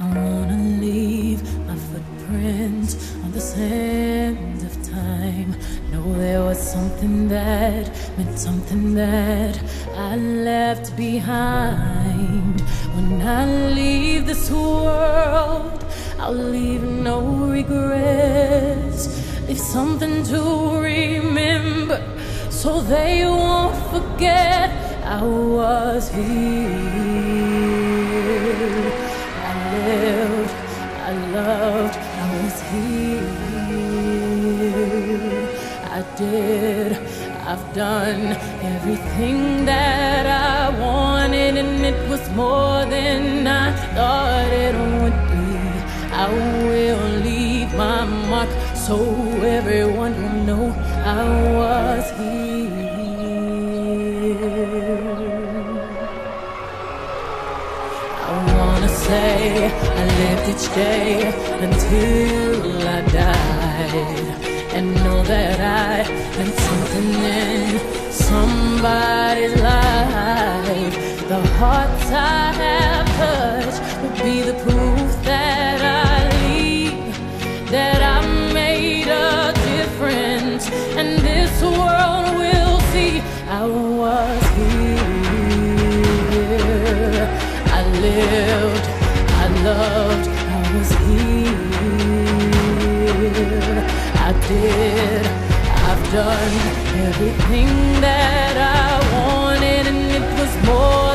I wanna leave my footprint on the sand of time. Know there was something that meant something that I left behind. When I leave this world, I'll leave no regrets. Leave something to remember so they won't forget I was here. I did, I've done everything that I wanted, and it was more than I thought it would be. I will leave my mark so everyone will know I was here. I wanna say I lived each day until I died and know that I meant something in somebody's life. The hearts I have touched will be the proof that I leave, that I made a difference, and this world will see I was here. Loved, I was here. I did, I've done everything that I wanted, and it was more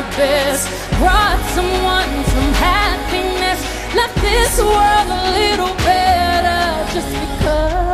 my brought someone some happiness, left this world a little better just because